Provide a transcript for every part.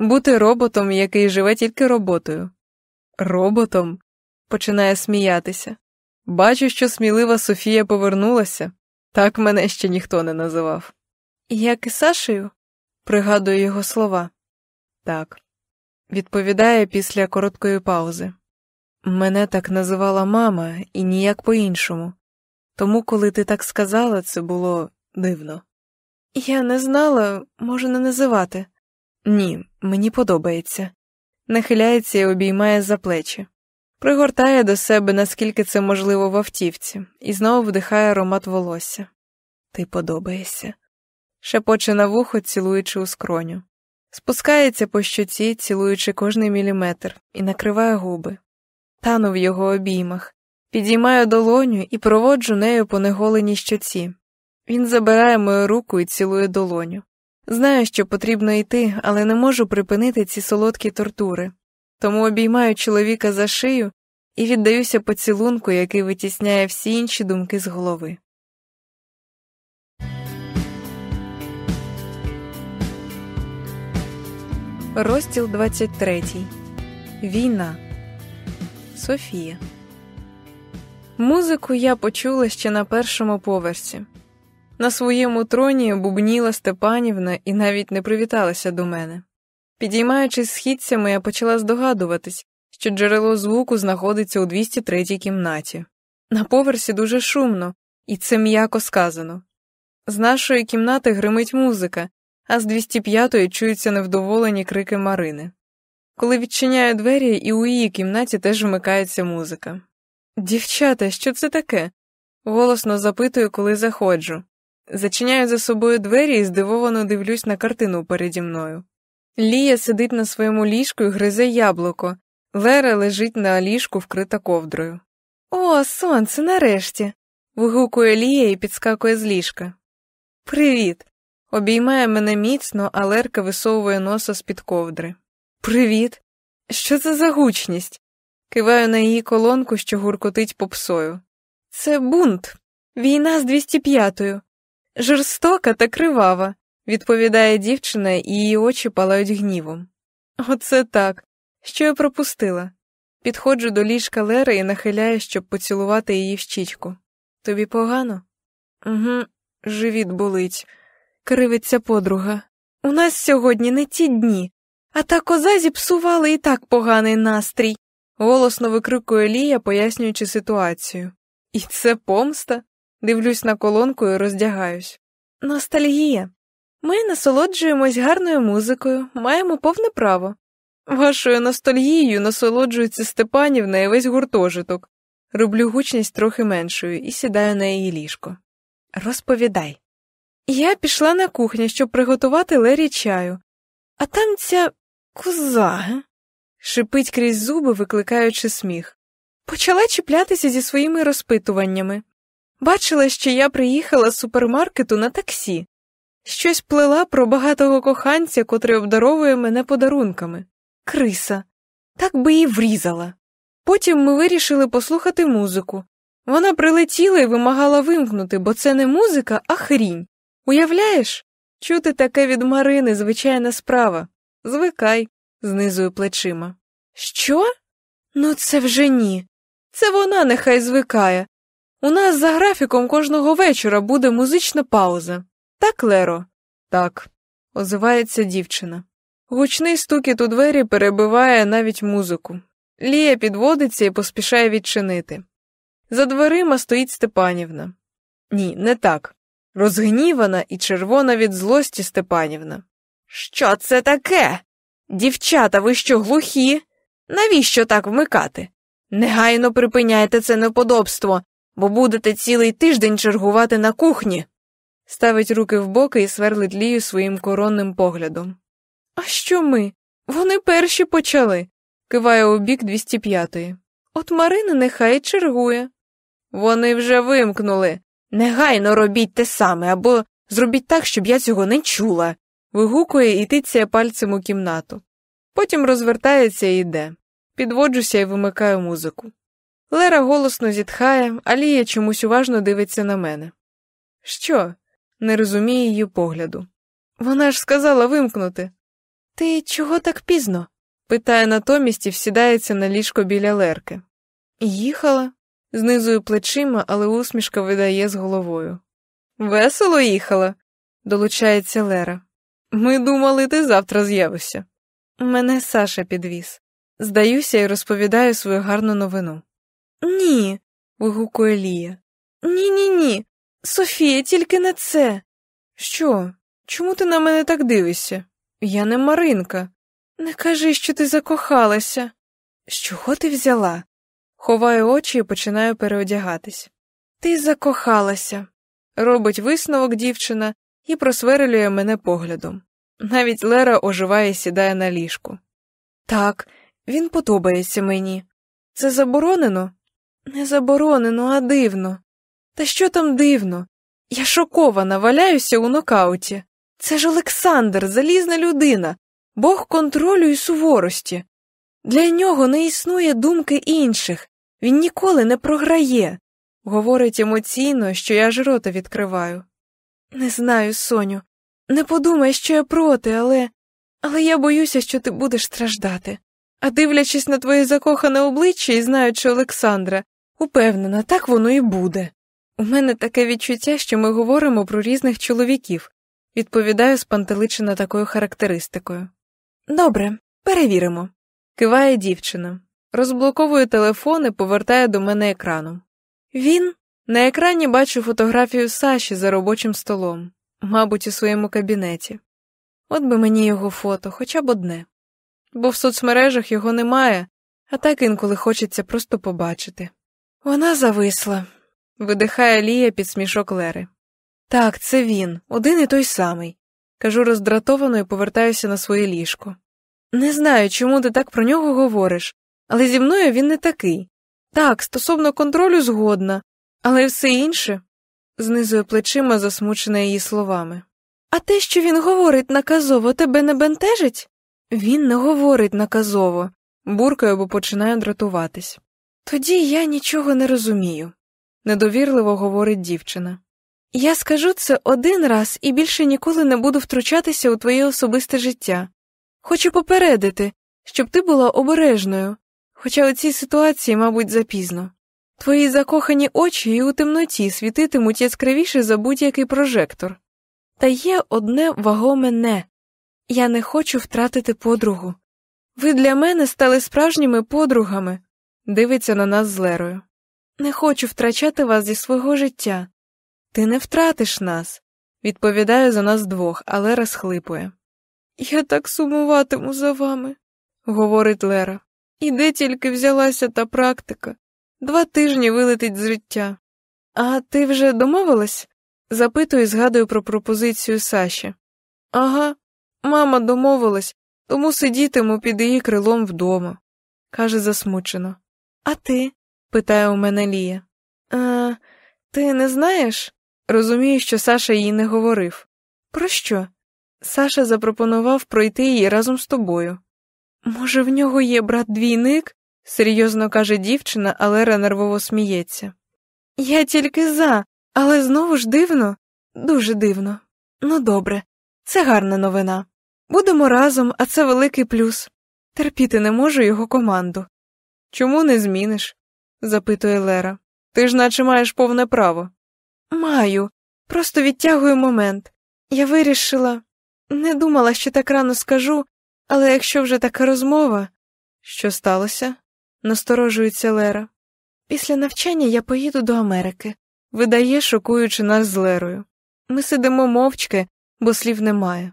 Бути роботом, який живе тільки роботою. Роботом? починає сміятися. Бачу, що смілива Софія повернулася, так мене ще ніхто не називав. Як і Сашею? пригадую його слова. Так, відповідає після короткої паузи. Мене так називала мама і ніяк по-іншому. Тому, коли ти так сказала, це було дивно. Я не знала, можу не називати. Ні, мені подобається. Нахиляється і обіймає за плечі, пригортає до себе, наскільки це можливо в автівці, і знову вдихає аромат волосся. Ти подобаєшся. Шепоче на вухо, цілуючи у скроню. Спускається по щоці, цілуючи кожний міліметр, і накриває губи. Тану в його обіймах, підіймаю долоню і проводжу нею по неголеній щоці. Він забирає мою руку і цілує долоню. Знаю, що потрібно йти, але не можу припинити ці солодкі тортури, тому обіймаю чоловіка за шию і віддаюся поцілунку, який витісняє всі інші думки з голови. Розділ 23. Війна. Софія. Музику я почула ще на першому поверсі. На своєму троні бубніла Степанівна і навіть не привіталася до мене. Підіймаючись східцями, я почала здогадуватись, що джерело звуку знаходиться у 203 кімнаті. На поверсі дуже шумно, і це м'яко сказано. З нашої кімнати гримить музика, а з 205-ї чуються невдоволені крики Марини. Коли відчиняю двері, і у її кімнаті теж вмикається музика. Дівчата, що це таке? голосно запитую, коли заходжу. Зачиняю за собою двері і здивовано дивлюсь на картину переді мною. Лія сидить на своєму ліжку і гризе яблуко, Лера лежить на ліжку, вкрита ковдрою. О, сонце, нарешті. вигукує Лія і підскакує з ліжка. Привіт. Обіймає мене міцно, а Лерка висовує носа з під ковдри. Привіт. Що це за гучність? Киваю на її колонку, що гуркотить попсою. Це бунт, війна з 205-ю. Жорстока та кривава, відповідає дівчина, і її очі палають гнівом. Оце так. Що я пропустила? Підходжу до ліжка Лери і нахиляю, щоб поцілувати її в щічку. Тобі погано? Угу, живіт болить, кривиться подруга. У нас сьогодні не ті дні, а та коза зіпсувала і так поганий настрій, голосно викрикує Лія, пояснюючи ситуацію. І це помста? Дивлюсь на колонку і роздягаюсь. Ностальгія. Ми насолоджуємось гарною музикою, маємо повне право. Вашою ностальгією насолоджується Степанівна і весь гуртожиток. Роблю гучність трохи меншою і сідаю на її ліжко. Розповідай. Я пішла на кухню, щоб приготувати Лері чаю, а там ця коза шипить крізь зуби, викликаючи сміх. Почала чіплятися зі своїми розпитуваннями. Бачила, що я приїхала з супермаркету на таксі, щось плела про багатого коханця, котрий обдаровує мене подарунками. Криса. Так би і врізала. Потім ми вирішили послухати музику. Вона прилетіла і вимагала вимкнути, бо це не музика, а хрінь. Уявляєш? Чути таке від Марини звичайна справа. Звикай, знизую плечима. Що? Ну, це вже ні. Це вона нехай звикає. У нас за графіком кожного вечора буде музична пауза. Так, Леро? Так, озивається дівчина. Гучний стукіт у двері перебиває навіть музику. Лія підводиться і поспішає відчинити. За дверима стоїть Степанівна. Ні, не так. Розгнівана і червона від злості Степанівна. Що це таке? Дівчата, ви що глухі? Навіщо так вмикати? Негайно припиняйте це неподобство, бо будете цілий тиждень чергувати на кухні. Ставить руки в боки і сверлить лію своїм коронним поглядом. А що ми? Вони перші почали, киває у бік 205-ї. От Марина нехай чергує. Вони вже вимкнули. Негайно робіть те саме або зробіть так, щоб я цього не чула. Вигукує і тицяє пальцем у кімнату. Потім розвертається і йде. Підводжуся і вимикаю музику. Лера голосно зітхає, а Лія чомусь уважно дивиться на мене. Що? не розуміє її погляду. Вона ж сказала вимкнути. Ти чого так пізно? питає натомість і всідається на ліжко біля Лерки. Їхала, знизую плечима, але усмішка видає з головою. Весело їхала, долучається Лера. Ми думали, ти завтра з'явишся. Мене Саша підвіз. Здаюся і розповідаю свою гарну новину. Ні. вигукує Лія. Ні, ні, ні. Софія, тільки не це. Що? Чому ти на мене так дивишся? Я не Маринка. Не кажи, що ти закохалася. З чого ти взяла? Ховаю очі і починаю переодягатись. Ти закохалася, робить висновок дівчина і просверлює мене поглядом. Навіть Лера оживає і сідає на ліжку. Так, він подобається мені. Це заборонено? Не заборонено, а дивно. Та що там дивно? Я шокована, валяюся у нокауті. Це ж Олександр, залізна людина, Бог контролю і суворості. Для нього не існує думки інших, він ніколи не програє. Говорить емоційно, що я аж рота відкриваю. Не знаю, Соню, не подумай, що я проти, але. Але я боюся, що ти будеш страждати. А дивлячись на твоє закохане обличчя і знаючи Олександра, упевнена, так воно і буде. У мене таке відчуття, що ми говоримо про різних чоловіків, відповідаю спантеличена такою характеристикою. Добре, перевіримо. Киває дівчина, розблоковує телефон і повертає до мене екраном. Він на екрані бачу фотографію Саші за робочим столом, мабуть, у своєму кабінеті. От би мені його фото, хоча б одне. Бо в соцмережах його немає, а так інколи хочеться просто побачити. Вона зависла, видихає Лія під смішок Лери. Так, це він, один і той самий. Кажу роздратовано і повертаюся на своє ліжко. Не знаю, чому ти так про нього говориш, але зі мною він не такий. Так, стосовно контролю згодна, але все інше знизує плечима, засмучена її словами. А те, що він говорить наказово, тебе не бентежить? Він не говорить наказово, буркаю, бо починаю дратуватись. Тоді я нічого не розумію, недовірливо говорить дівчина. Я скажу це один раз і більше ніколи не буду втручатися у твоє особисте життя. Хочу попередити, щоб ти була обережною, хоча у цій ситуації, мабуть, запізно. Твої закохані очі і у темноті світитимуть яскравіше за будь-який прожектор. Та є одне вагоме не я не хочу втратити подругу. Ви для мене стали справжніми подругами, дивиться на нас з Лерою. Не хочу втрачати вас зі свого життя. Ти не втратиш нас, відповідає за нас двох, але розхлипує. Я так сумуватиму за вами, говорить Лера. І де тільки взялася та практика. Два тижні вилетить з життя. А ти вже домовилась? запитую і згадую про пропозицію Саші. Ага, мама домовилась, тому сидітиму під її крилом вдома, каже засмучено. А ти? питає у мене Лія. А, ти не знаєш? Розумію, що Саша їй не говорив. Про що? Саша запропонував пройти її разом з тобою. Може, в нього є брат двійник? серйозно каже дівчина, а Лера нервово сміється. Я тільки за, але знову ж дивно, дуже дивно. Ну, добре, це гарна новина. Будемо разом, а це великий плюс. Терпіти не можу його команду. Чому не зміниш? запитує Лера. Ти ж наче маєш повне право. Маю, просто відтягую момент. Я вирішила, не думала, що так рано скажу, але якщо вже така розмова. Що сталося? насторожується Лера. Після навчання я поїду до Америки, видає, шокуючи нас з Лерою. Ми сидимо мовчки, бо слів немає.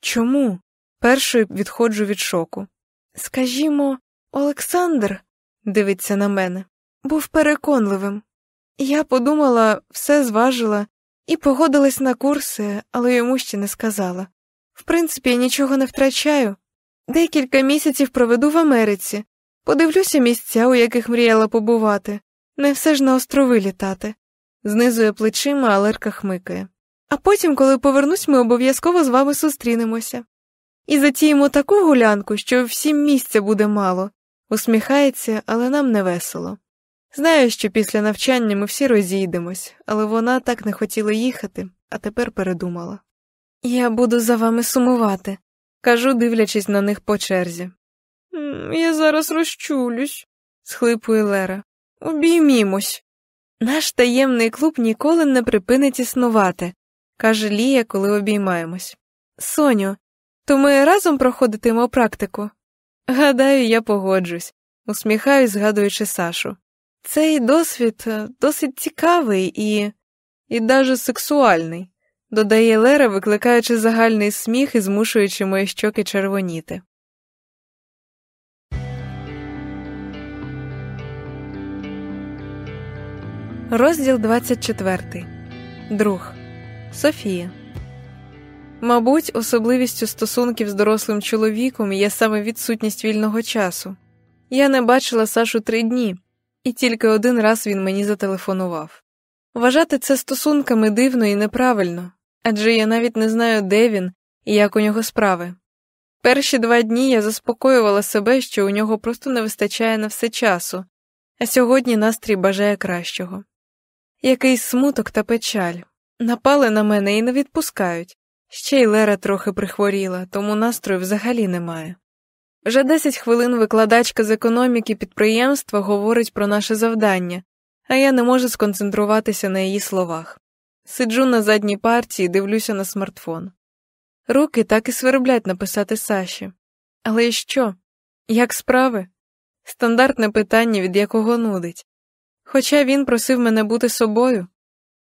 Чому? Першою відходжу від шоку. Скажімо, Олександр, дивиться на мене, був переконливим. Я подумала, все зважила і погодилась на курси, але йому ще не сказала. В принципі, я нічого не втрачаю. Декілька місяців проведу в Америці, подивлюся місця, у яких мріяла побувати, не все ж на острови літати. Знизує плечима, а Лерка хмикає. А потім, коли повернусь, ми обов'язково з вами зустрінемося. І затіємо таку гулянку, що всім місця буде мало, усміхається, але нам не весело. Знаю, що після навчання ми всі розійдемось, але вона так не хотіла їхати, а тепер передумала. Я буду за вами сумувати, кажу, дивлячись на них по черзі. Я зараз розчулюсь, схлипує Лера. Обіймімось. Наш таємний клуб ніколи не припинить існувати, каже Лія, коли обіймаємось. Соню, то ми разом проходитимо практику? Гадаю, я погоджусь, усміхаюсь, згадуючи Сашу. Цей досвід е, досить цікавий і і даже сексуальний, додає Лера, викликаючи загальний сміх і змушуючи мої щоки червоніти. Розділ 24. Друг Софія. Мабуть, особливістю стосунків з дорослим чоловіком є саме відсутність вільного часу. Я не бачила Сашу три дні, і тільки один раз він мені зателефонував. Вважати це стосунками дивно і неправильно адже я навіть не знаю, де він і як у нього справи. Перші два дні я заспокоювала себе, що у нього просто не вистачає на все часу, а сьогодні настрій бажає кращого. Якийсь смуток та печаль напали на мене і не відпускають. Ще й Лера трохи прихворіла, тому настрою взагалі немає. Вже 10 хвилин викладачка з економіки підприємства говорить про наше завдання, а я не можу сконцентруватися на її словах. Сиджу на задній партії дивлюся на смартфон. Руки так і сверблять написати Саші. Але що? Як справи? Стандартне питання, від якого нудить. Хоча він просив мене бути собою.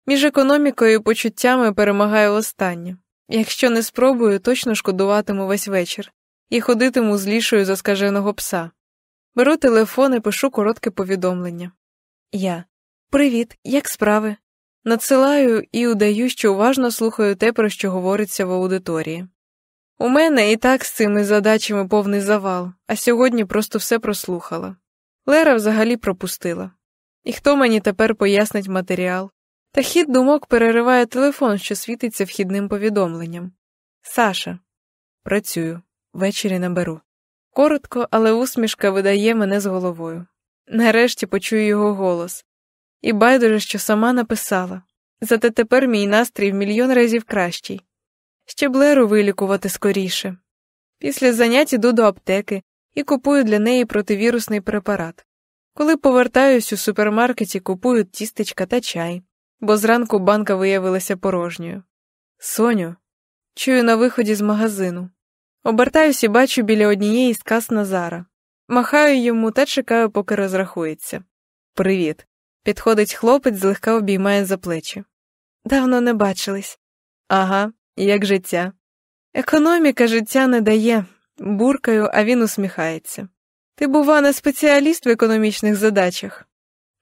Між економікою і почуттями перемагаю останнє. Якщо не спробую, точно шкодуватиму весь вечір і ходитиму злішою за скаженого пса. Беру телефон і пишу коротке повідомлення. Я. Привіт, як справи? Надсилаю і удаю, що уважно слухаю те, про що говориться в аудиторії. У мене і так з цими задачами повний завал, а сьогодні просто все прослухала. Лера взагалі пропустила. І хто мені тепер пояснить матеріал? Та хід думок перериває телефон, що світиться вхідним повідомленням. Саша, працюю, ввечері наберу. Коротко, але усмішка видає мене з головою. Нарешті почую його голос. І байдуже, що сама написала. Зате тепер мій настрій в мільйон разів кращий. Ще блеру вилікувати скоріше. Після занять іду до аптеки і купую для неї противірусний препарат. Коли повертаюсь у супермаркеті, купую тістечка та чай, бо зранку банка виявилася порожньою. Соню, чую на виході з магазину. Обертаюсь і бачу біля однієї з кас Назара. Махаю йому та чекаю, поки розрахується. Привіт. Підходить хлопець, злегка обіймає за плечі. Давно не бачились. Ага, як життя. Економіка життя не дає, буркаю, а він усміхається. Ти, бува, не спеціаліст в економічних задачах?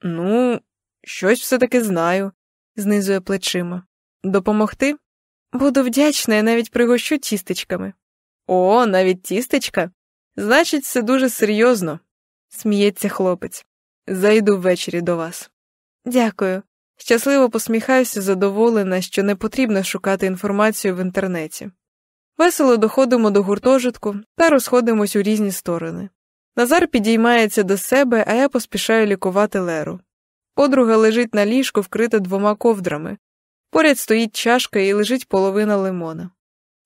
Ну, щось все таки знаю, знизує плечима. Допомогти? Буду вдячна, я навіть пригощу тістечками. О, навіть тістечка? Значить, все дуже серйозно, сміється хлопець. Зайду ввечері до вас. Дякую. Щасливо посміхаюся, задоволена, що не потрібно шукати інформацію в інтернеті. Весело доходимо до гуртожитку та розходимось у різні сторони. Назар підіймається до себе, а я поспішаю лікувати Леру. Подруга лежить на ліжку, вкрита двома ковдрами. Поряд стоїть чашка і лежить половина лимона.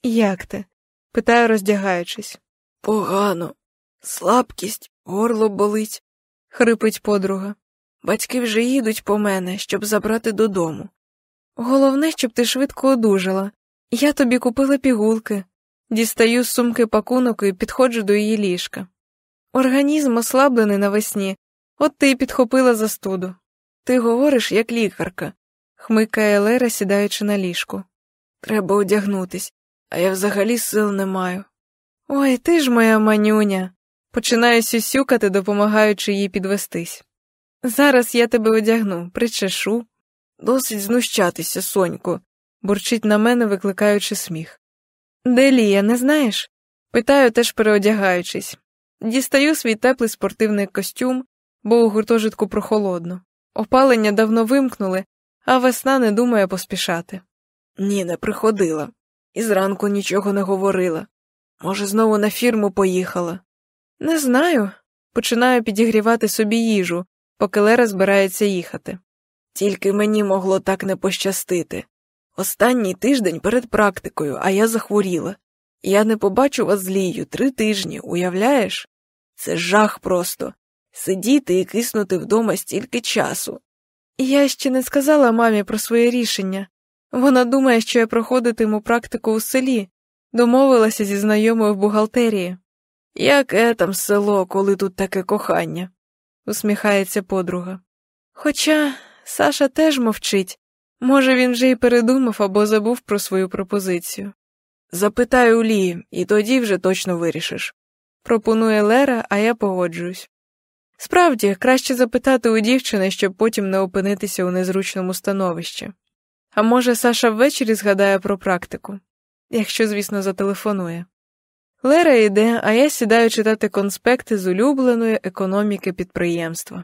Як ти? питаю, роздягаючись. Погано. Слабкість, горло болить, хрипить подруга. Батьки вже їдуть по мене, щоб забрати додому. Головне, щоб ти швидко одужала. Я тобі купила пігулки, дістаю з сумки пакунок і підходжу до її ліжка. Організм ослаблений навесні, от ти й підхопила застуду. Ти говориш, як лікарка, хмикає Лера, сідаючи на ліжку. Треба одягнутись, а я взагалі сил не маю. Ой, ти ж моя манюня. Починаю сюсюкати, допомагаючи їй підвестись. Зараз я тебе одягну, причешу. Досить знущатися, сонько, бурчить на мене, викликаючи сміх. Де Лія, не знаєш? Питаю, теж переодягаючись. Дістаю свій теплий спортивний костюм, бо у гуртожитку прохолодно. Опалення давно вимкнули, а весна не думає поспішати. Ні, не приходила, і зранку нічого не говорила. Може, знову на фірму поїхала. Не знаю. Починаю підігрівати собі їжу, поки Лера збирається їхати. Тільки мені могло так не пощастити. Останній тиждень перед практикою, а я захворіла. Я не побачу вас з Лією три тижні, уявляєш? Це жах просто сидіти і киснути вдома стільки часу. Я ще не сказала мамі про своє рішення. Вона думає, що я проходитиму практику у селі, домовилася зі знайомою в бухгалтерії. Яке там село, коли тут таке кохання? усміхається подруга. Хоча Саша теж мовчить. Може, він вже й передумав або забув про свою пропозицію. Запитай у і тоді вже точно вирішиш. Пропонує Лера, а я погоджуюсь. Справді, краще запитати у дівчини, щоб потім не опинитися у незручному становищі. А може, Саша ввечері згадає про практику, якщо, звісно, зателефонує. Лера йде, а я сідаю читати конспекти з улюбленої економіки підприємства.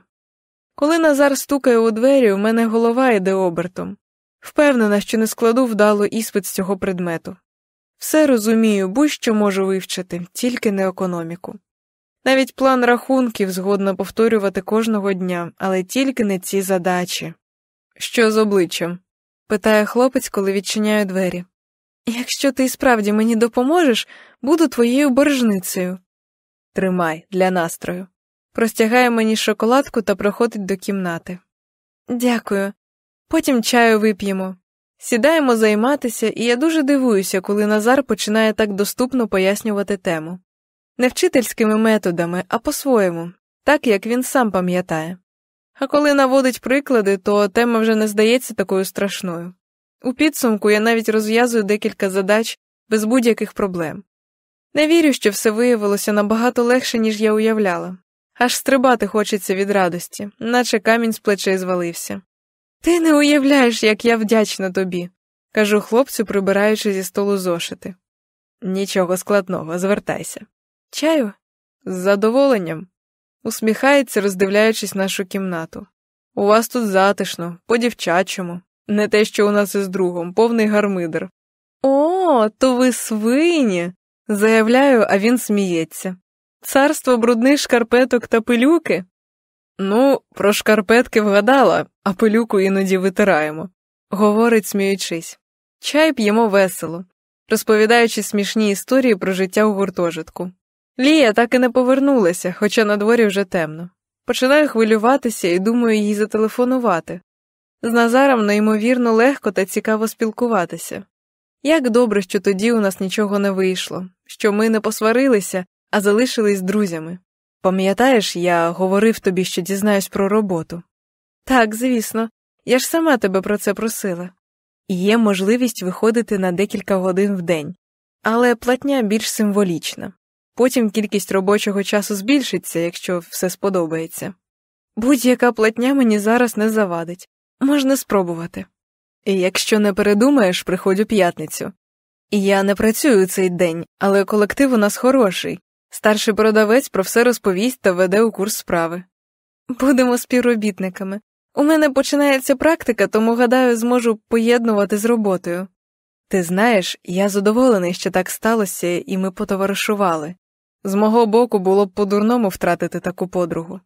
Коли Назар стукає у двері, у мене голова йде обертом. Впевнена, що не складу вдало іспит з цього предмету. Все розумію, будь-що можу вивчити, тільки не економіку. Навіть план рахунків згодна повторювати кожного дня, але тільки не ці задачі. Що з обличчям? питає хлопець, коли відчиняю двері. Якщо ти справді мені допоможеш, буду твоєю боржницею. Тримай для настрою. Простягає мені шоколадку та проходить до кімнати. Дякую. Потім чаю вип'ємо. Сідаємо займатися, і я дуже дивуюся, коли Назар починає так доступно пояснювати тему. Не вчительськими методами, а по-своєму, так як він сам пам'ятає. А коли наводить приклади, то тема вже не здається такою страшною. У підсумку я навіть розв'язую декілька задач без будь-яких проблем. Не вірю, що все виявилося набагато легше, ніж я уявляла, аж стрибати хочеться від радості, наче камінь з плечей звалився. Ти не уявляєш, як я вдячна тобі, кажу хлопцю, прибираючи зі столу зошити. Нічого складного, звертайся. Чаю? З задоволенням. Усміхається, роздивляючись нашу кімнату. У вас тут затишно, по дівчачому, не те, що у нас із другом, повний гармидер. О, то ви свині. заявляю, а він сміється. Царство брудних шкарпеток та пилюки. Ну, про шкарпетки вгадала, а пилюку іноді витираємо, говорить, сміючись. Чай п'ємо весело, розповідаючи смішні історії про життя у гуртожитку. Лія так і не повернулася, хоча на дворі вже темно. Починаю хвилюватися і думаю їй зателефонувати. З Назаром неймовірно легко та цікаво спілкуватися. Як добре, що тоді у нас нічого не вийшло, що ми не посварилися, а залишились друзями. Пам'ятаєш, я говорив тобі, що дізнаюсь про роботу. Так, звісно, я ж сама тебе про це просила. Є можливість виходити на декілька годин в день, але платня більш символічна. Потім кількість робочого часу збільшиться, якщо все сподобається. Будь-яка платня мені зараз не завадить, можна спробувати. І якщо не передумаєш, приходь у п'ятницю. Я не працюю цей день, але колектив у нас хороший. Старший продавець про все розповість та веде у курс справи. Будемо співробітниками. У мене починається практика, тому, гадаю, зможу поєднувати з роботою. Ти знаєш, я задоволений, що так сталося, і ми потоваришували. З мого боку було б по-дурному втратити таку подругу.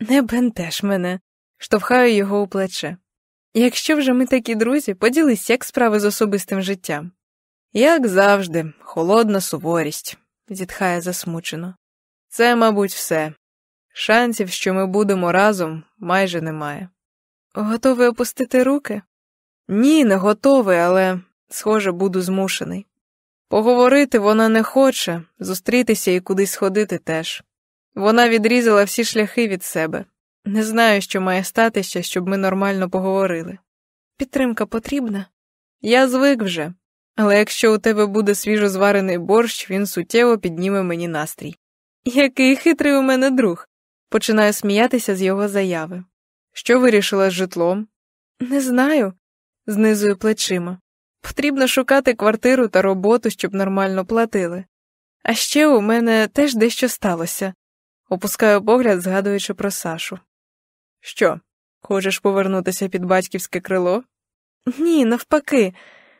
Не бентеж мене, штовхаю його у плече. Якщо вже ми такі друзі, поділись, як справи з особистим життям. Як завжди, холодна суворість, зітхає засмучено. Це, мабуть, все. Шансів, що ми будемо разом, майже немає. Готовий опустити руки? Ні, не готовий, але, схоже, буду змушений. Поговорити вона не хоче, зустрітися і кудись ходити теж. Вона відрізала всі шляхи від себе. Не знаю, що має статися, щоб ми нормально поговорили. Підтримка потрібна? Я звик вже, але якщо у тебе буде свіжо зварений борщ, він суттєво підніме мені настрій. Який хитрий у мене друг. Починаю сміятися з його заяви. Що вирішила з житлом? Не знаю, знизую плечима. Потрібно шукати квартиру та роботу, щоб нормально платили. А ще у мене теж дещо сталося, опускаю погляд, згадуючи про Сашу. Що, хочеш повернутися під батьківське крило? Ні, навпаки,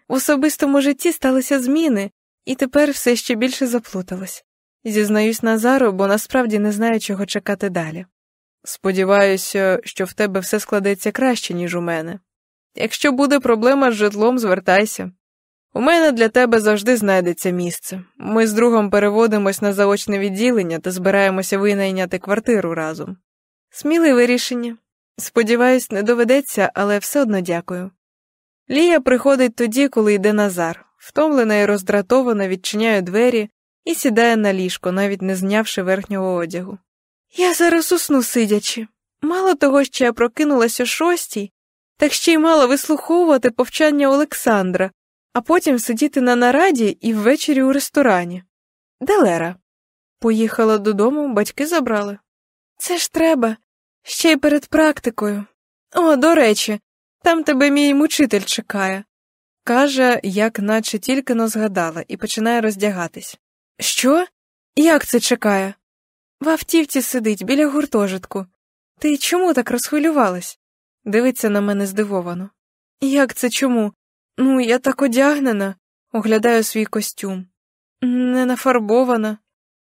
в особистому житті сталися зміни, і тепер все ще більше заплуталось. Зізнаюсь Назару, бо насправді не знаю, чого чекати далі. Сподіваюся, що в тебе все складеться краще, ніж у мене. Якщо буде проблема з житлом, звертайся. У мене для тебе завжди знайдеться місце. Ми з другом переводимось на заочне відділення та збираємося винайняти квартиру разом. Сміливе рішення. Сподіваюсь, не доведеться, але все одно дякую. Лія приходить тоді, коли йде Назар, втомлена і роздратована, відчиняє двері і сідає на ліжко, навіть не знявши верхнього одягу. Я зараз усну сидячи. Мало того, що я прокинулась о шостій, так ще й мала вислуховувати повчання Олександра, а потім сидіти на нараді і ввечері у ресторані. Де Лера? Поїхала додому, батьки забрали. Це ж треба, ще й перед практикою. О, до речі, там тебе мій мучитель чекає. Каже, як наче тільки но згадала, і починає роздягатись. Що? Як це чекає? В автівці сидить біля гуртожитку. Ти чому так розхвилювалась? Дивиться на мене здивовано. Як це чому? Ну, я так одягнена, оглядаю свій костюм. Не нафарбована.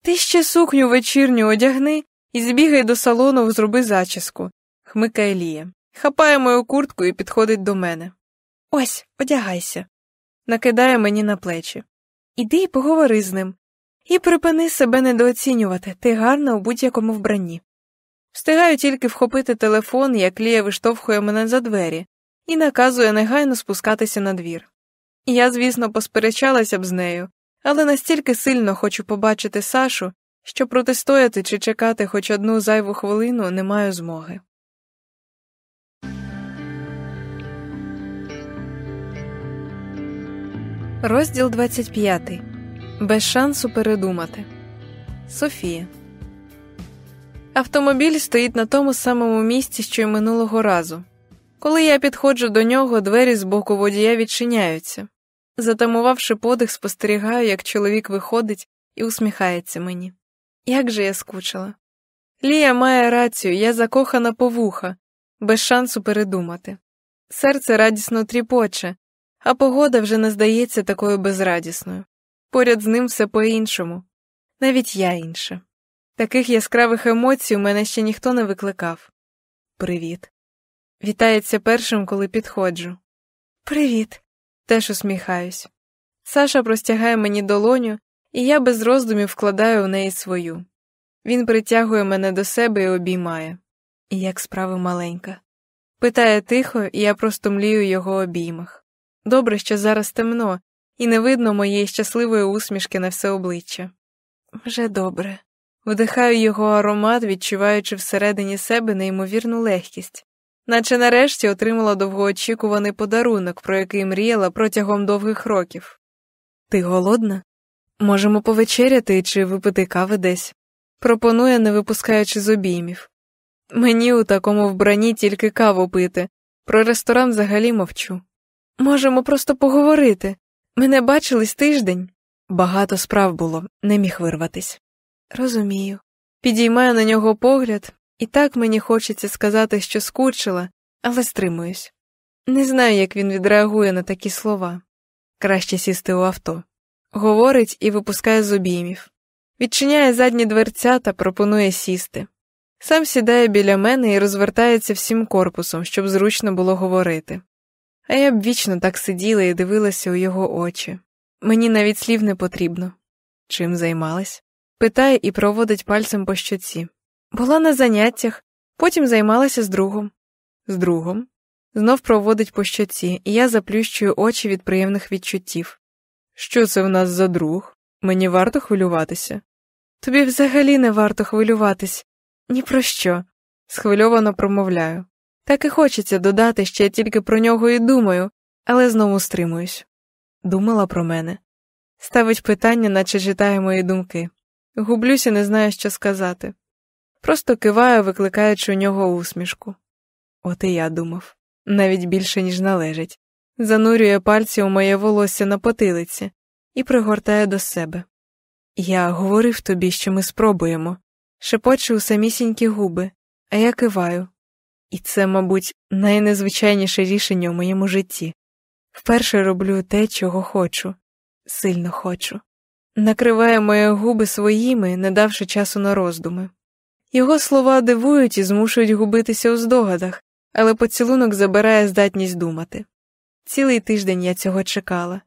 Ти ще сукню вечірню одягни і збігай до салону, зроби зачіску, хмикає Лія. Хапає мою куртку і підходить до мене. Ось, одягайся. Накидає мені на плечі. Іди і поговори з ним. І припини себе недооцінювати, ти гарна у будь-якому вбранні. Встигаю тільки вхопити телефон, як Лія виштовхує мене за двері, і наказує негайно спускатися на двір. Я, звісно, посперечалася б з нею, але настільки сильно хочу побачити Сашу, що протистояти чи чекати хоч одну зайву хвилину не маю змоги. Розділ 25. Без шансу передумати. Софія. Автомобіль стоїть на тому самому місці, що й минулого разу. Коли я підходжу до нього, двері з боку водія відчиняються. Затамувавши подих, спостерігаю, як чоловік виходить і усміхається мені. Як же я скучила. Лія має рацію, я закохана по вуха, без шансу передумати. Серце радісно тріпоче, а погода вже не здається такою безрадісною. Поряд з ним все по-іншому, навіть я інша. Таких яскравих емоцій у мене ще ніхто не викликав. Привіт. Вітається першим, коли підходжу. Привіт. Теж усміхаюсь. Саша простягає мені долоню, і я без роздумів вкладаю у неї свою. Він притягує мене до себе і обіймає. І як справи маленька. Питає тихо, і я просто млію в його обіймах. Добре, що зараз темно, і не видно моєї щасливої усмішки на все обличчя. Вже добре. Вдихаю його аромат, відчуваючи всередині себе неймовірну легкість, наче нарешті отримала довгоочікуваний подарунок, про який мріяла протягом довгих років. Ти голодна? Можемо повечеряти чи випити кави десь, пропонує, не випускаючи з обіймів. Мені у такому вбранні тільки каву пити, про ресторан взагалі мовчу. Можемо просто поговорити. Мене бачились тиждень. Багато справ було, не міг вирватись. Розумію. Підіймаю на нього погляд, і так мені хочеться сказати, що скучила, але стримуюсь. Не знаю, як він відреагує на такі слова. Краще сісти у авто. Говорить і випускає з обіймів. Відчиняє задні дверця та пропонує сісти. Сам сідає біля мене і розвертається всім корпусом, щоб зручно було говорити. А я б вічно так сиділа і дивилася у його очі. Мені навіть слів не потрібно. Чим займалась? Питає і проводить пальцем по щоці. Була на заняттях, потім займалася з другом. З другом. Знов проводить по щоці, і я заплющую очі від приємних відчуттів. Що це в нас за друг? Мені варто хвилюватися? Тобі взагалі не варто хвилюватись. Ні про що, схвильовано промовляю. Так і хочеться додати, що я тільки про нього і думаю, але знову стримуюсь. Думала про мене. Ставить питання, наче читає мої думки. Гублюся, не знаю, що сказати. Просто киваю, викликаючи у нього усмішку. От і я думав, навіть більше, ніж належить. Занурює пальці у моє волосся на потилиці і пригортає до себе. Я говорив тобі, що ми спробуємо, шепочу у самісінькі губи, а я киваю. І це, мабуть, найнезвичайніше рішення у моєму житті. Вперше роблю те, чого хочу, сильно хочу. Накриває мої губи своїми, не давши часу на роздуми. Його слова дивують і змушують губитися у здогадах, але поцілунок забирає здатність думати. Цілий тиждень я цього чекала.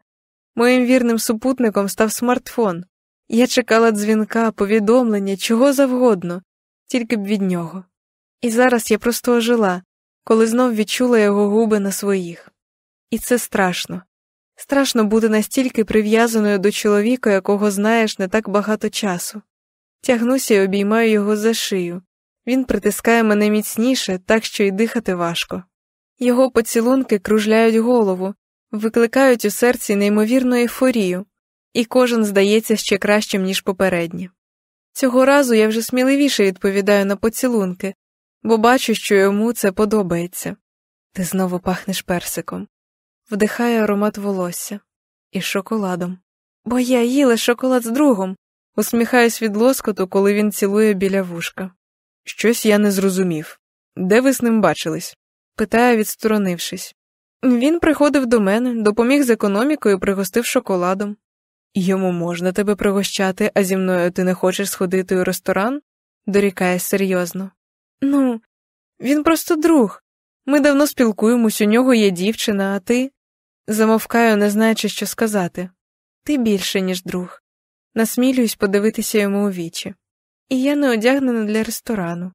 Моїм вірним супутником став смартфон. Я чекала дзвінка, повідомлення, чого завгодно, тільки б від нього. І зараз я просто ожила, коли знов відчула його губи на своїх. І це страшно. Страшно бути настільки прив'язаною до чоловіка, якого знаєш не так багато часу. Тягнуся і обіймаю його за шию. Він притискає мене міцніше, так що й дихати важко. Його поцілунки кружляють голову, викликають у серці неймовірну ейфорію, і кожен здається ще кращим, ніж попередні. Цього разу я вже сміливіше відповідаю на поцілунки, бо бачу, що йому це подобається. Ти знову пахнеш персиком, вдихає аромат волосся і шоколадом. Бо я їла шоколад з другом, усміхаюсь від лоскоту, коли він цілує біля вушка. Щось я не зрозумів. Де ви з ним бачились? питає, відсторонившись. Він приходив до мене, допоміг з економікою, пригостив шоколадом. Йому можна тебе пригощати, а зі мною ти не хочеш сходити у ресторан? дорікає серйозно. Ну, він просто друг. Ми давно спілкуємось, у нього є дівчина, а ти. Замовкаю, не знаючи, що сказати. Ти більше, ніж друг. Насмілююсь подивитися йому у вічі. І я не одягнена для ресторану.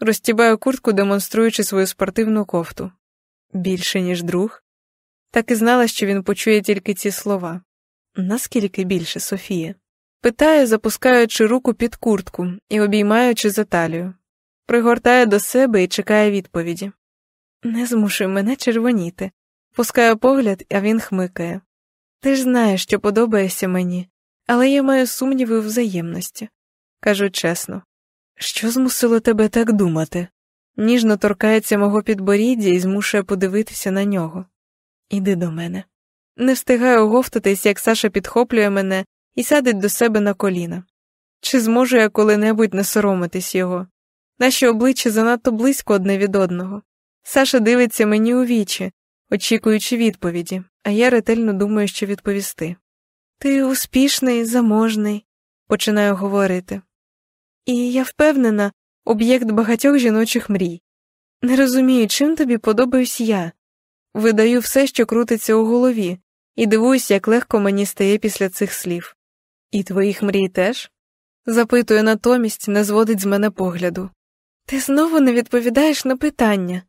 Розтібаю куртку, демонструючи свою спортивну кофту. Більше, ніж друг. Так і знала, що він почує тільки ці слова. Наскільки більше, Софія? Питає, запускаючи руку під куртку і обіймаючи за талію. Пригортає до себе і чекає відповіді. Не змушуй мене червоніти. Пускаю погляд, а він хмикає. Ти ж знаєш, що подобаєшся мені, але я маю сумніви у взаємності. Кажу чесно. Що змусило тебе так думати? Ніжно торкається мого підборіддя і змушує подивитися на нього. Іди до мене. Не встигаю оговтатись, як Саша підхоплює мене і садить до себе на коліна. Чи зможу я коли-небудь не його? Наші обличчя занадто близько одне від одного. Саша дивиться мені у вічі, очікуючи відповіді, а я ретельно думаю, що відповісти. Ти успішний, заможний, починаю говорити. І я впевнена, об'єкт багатьох жіночих мрій. Не розумію, чим тобі подобаюсь я. Видаю все, що крутиться у голові, і дивуюсь, як легко мені стає після цих слів. І твоїх мрій теж? запитує натомість, не зводить з мене погляду. Ти знову не відповідаєш на питання.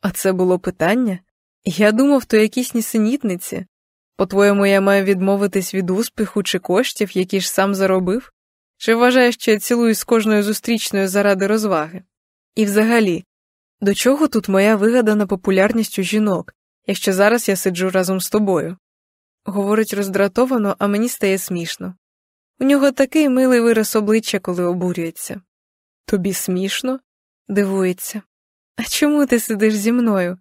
А це було питання? Я думав, то якісь нісенітниці. По-твоєму, я маю відмовитись від успіху чи коштів, які ж сам заробив? Чи вважаєш, що я цілуюсь з кожною зустрічною заради розваги? І взагалі, до чого тут моя вигадана популярність у жінок, якщо зараз я сиджу разом з тобою? Говорить роздратовано, а мені стає смішно. У нього такий милий вираз обличчя, коли обурюється. Тобі смішно? дивується. А чому ти сидиш зі мною?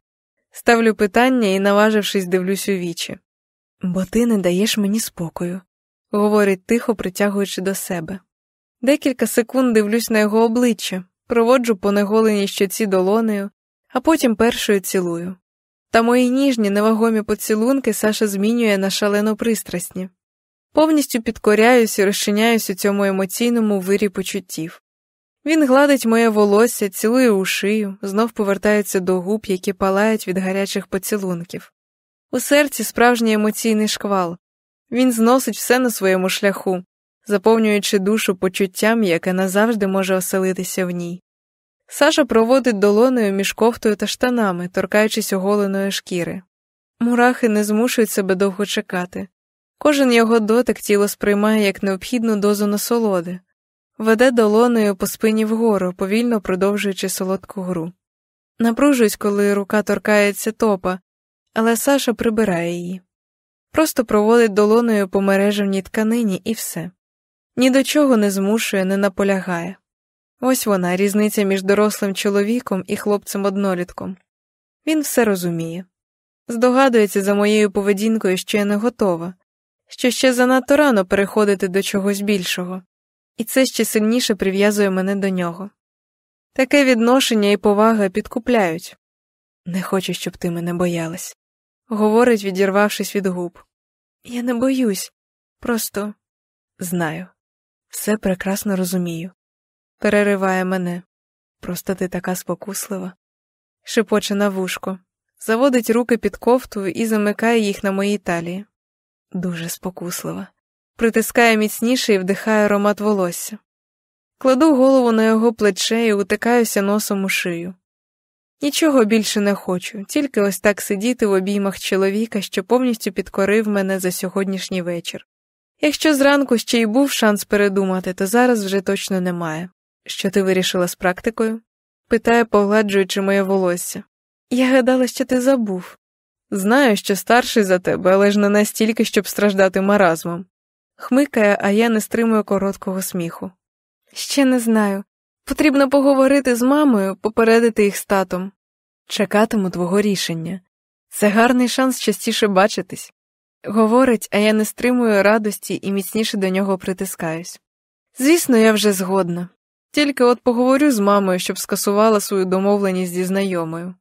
Ставлю питання і, наважившись, дивлюсь у вічі. Бо ти не даєш мені спокою, говорить тихо, притягуючи до себе. Декілька секунд дивлюсь на його обличчя, проводжу по неголеній щоці долонею, а потім першою цілую. Та мої ніжні, невагомі поцілунки Саша змінює на шалено пристрасні. Повністю підкоряюсь і розчиняюсь у цьому емоційному вирі почуттів. Він гладить моє волосся, цілує у шию, знов повертається до губ, які палають від гарячих поцілунків. У серці справжній емоційний шквал. Він зносить все на своєму шляху, заповнюючи душу почуттям, яке назавжди може оселитися в ній. Саша проводить долоною між кофтою та штанами, торкаючись оголеної шкіри. Мурахи не змушують себе довго чекати. Кожен його дотик тіло сприймає як необхідну дозу насолоди, веде долоною по спині вгору, повільно продовжуючи солодку гру. Напружуюсь, коли рука торкається топа, але Саша прибирає її. Просто проводить долоною по мережевній тканині і все. Ні до чого не змушує, не наполягає. Ось вона, різниця між дорослим чоловіком і хлопцем однолітком. Він все розуміє. Здогадується за моєю поведінкою, що я не готова, що ще занадто рано переходити до чогось більшого, і це ще сильніше прив'язує мене до нього. Таке відношення і повага підкупляють. Не хочу, щоб ти мене боялась, говорить, відірвавшись від губ. Я не боюсь, просто знаю, все прекрасно розумію. Перериває мене. Просто ти така спокуслива. Шепоче на вушко, заводить руки під кофту і замикає їх на моїй талії. Дуже спокуслива. Притискає міцніше і вдихає аромат волосся. Кладу голову на його плече і утикаюся носом у шию. Нічого більше не хочу, тільки ось так сидіти в обіймах чоловіка, що повністю підкорив мене за сьогоднішній вечір. Якщо зранку ще й був шанс передумати, то зараз вже точно немає. Що ти вирішила з практикою? питає, погладжуючи моє волосся. Я гадала, що ти забув. Знаю, що старший за тебе, але ж не настільки, щоб страждати маразмом. Хмикає, а я не стримую короткого сміху. Ще не знаю. Потрібно поговорити з мамою, попередити їх з татом. Чекатиму твого рішення. Це гарний шанс частіше бачитись. Говорить, а я не стримую радості і міцніше до нього притискаюсь. Звісно, я вже згодна. Тільки от поговорю з мамою, щоб скасувала свою домовленість зі знайомою.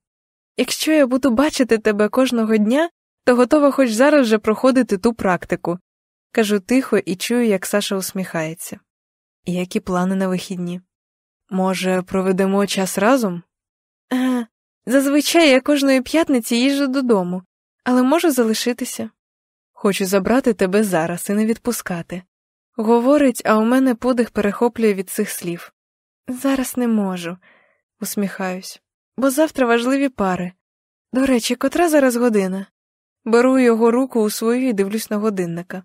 Якщо я буду бачити тебе кожного дня, то готова хоч зараз вже проходити ту практику. Кажу тихо і чую, як Саша усміхається. Які плани на вихідні? Може, проведемо час разом? Е, зазвичай я кожної п'ятниці їжджу додому, але можу залишитися. Хочу забрати тебе зараз і не відпускати. Говорить, а у мене подих перехоплює від цих слів. Зараз не можу, усміхаюсь, бо завтра важливі пари. До речі, котра зараз година? Беру його руку у свою і дивлюсь на годинника.